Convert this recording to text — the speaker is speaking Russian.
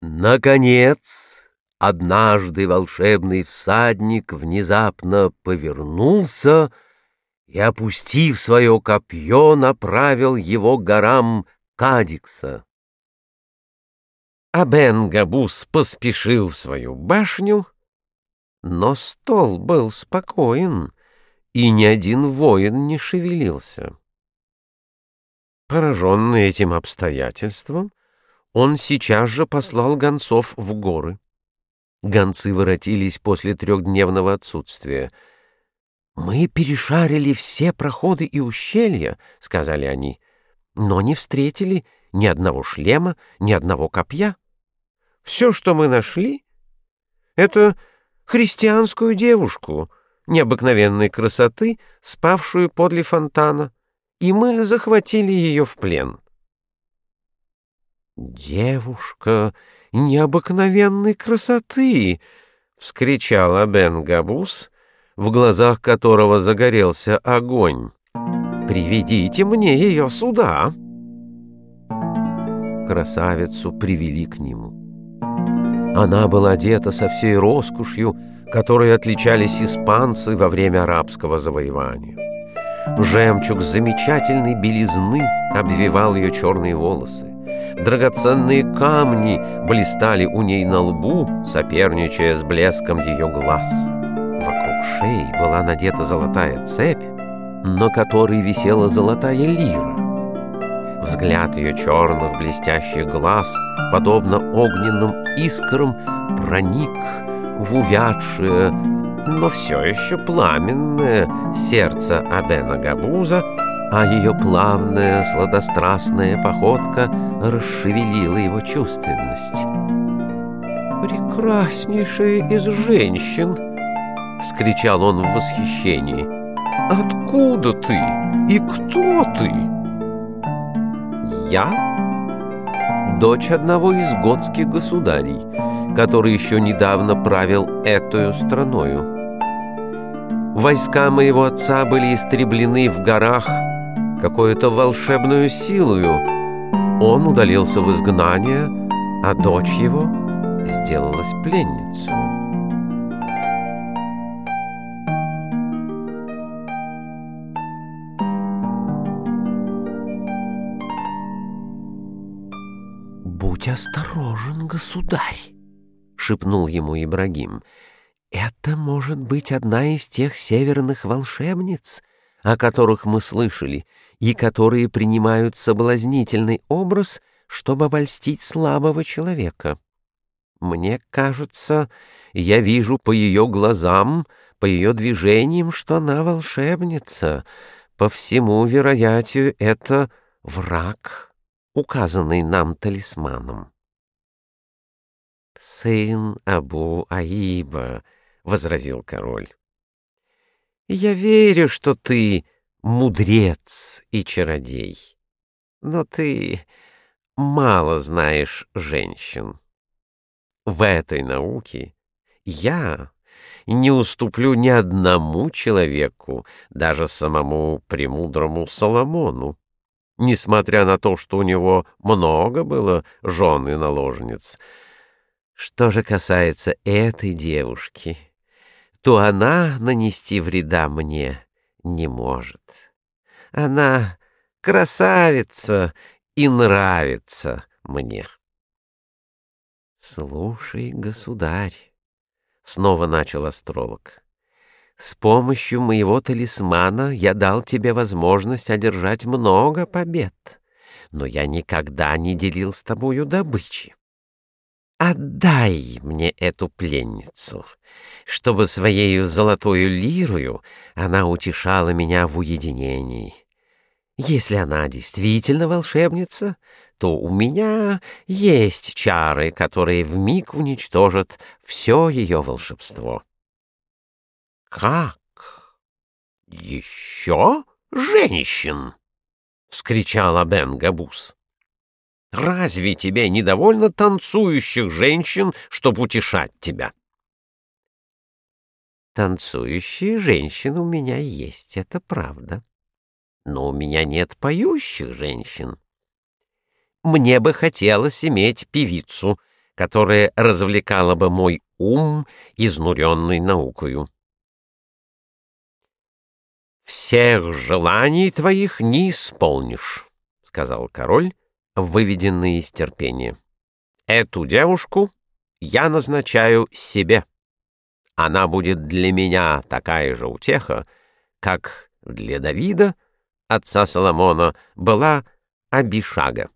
Наконец, однажды волшебный всадник внезапно повернулся и, опустив свое копье, направил его горам Кадикса. Абен-Габус поспешил в свою башню, но стол был спокоен, и ни один воин не шевелился. Пораженный этим обстоятельством, он сейчас же послал гонцов в горы. Гонцы воротились после трехдневного отсутствия. «Мы перешарили все проходы и ущелья», — сказали они, — «но не встретили ни одного шлема, ни одного копья. Все, что мы нашли, — это христианскую девушку необыкновенной красоты, спавшую подле фонтана, и мы захватили ее в плен». «Девушка необыкновенной красоты!» — вскричал Абен Габус, в глазах которого загорелся огонь. «Приведите мне ее сюда!» Красавицу привели к нему. Она была одета со всей роскошью, которой отличались испанцы во время арабского завоевания. Жемчуг замечательной белизны обвивал ее черные волосы. Драгоценные камни блистали у ней на лбу, соперничая с блеском ее глаз. Вокруг шеи была надета золотая цепь, на которой висела золотая лира. Взгляд ее черных блестящих глаз, подобно огненным искрам, проник в увядшее, но все еще пламенное сердце Абена Габуза, а ее плавная, сладострастная походка расшевелила его чувственность. «Прекраснейшая из женщин!» — вскричал он в восхищении. «Откуда ты? И кто ты?» «Я — дочь одного из готских государей, который еще недавно правил этою страною. Войска моего отца были истреблены в горах, какой-то волшебную силою. Он удалился в изгнание, а дочь его сделалась пленницей. «Будь осторожен, государь!» — шепнул ему Ибрагим. «Это может быть одна из тех северных волшебниц, о которых мы слышали, и которые принимают соблазнительный образ, чтобы обольстить слабого человека. Мне кажется, я вижу по ее глазам, по ее движениям, что она волшебница. По всему вероятию, это враг, указанный нам талисманом. «Сын Абу Аиба», — возразил король. «Я верю, что ты мудрец и чародей. Но ты мало знаешь женщин. В этой науке я не уступлю ни одному человеку, даже самому премудрому Соломону, несмотря на то, что у него много было жен и наложниц. Что же касается этой девушки, то она нанести вреда мне не может. Она красавица и нравится мне. «Слушай, государь», — снова начал астролог, — «с помощью моего талисмана я дал тебе возможность одержать много побед, но я никогда не делил с тобою добычи. Отдай мне эту пленницу, чтобы своею золотою лирою она утешала меня в уединении. Если она действительно волшебница, то у меня есть чары, которые вмиг уничтожат все ее волшебство. — Как? Еще женщин? — вскричал Абен Габус. — Разве тебе недовольно танцующих женщин, чтобы утешать тебя? Танцующие женщины у меня есть, это правда. Но у меня нет поющих женщин. Мне бы хотелось иметь певицу, которое развлекало бы мой ум, изнуренный наукою. «Всех желаний твоих не исполнишь», — сказал король, выведенный из терпения. «Эту девушку я назначаю себе. Она будет для меня такая же утеха, как для Давида, отца Соломона, была Абишага.